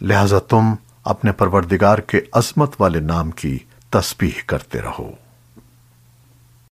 لہذا تم اپنے پروردگار کے عظمت والے نام کی تسبیح کرتے رہو۔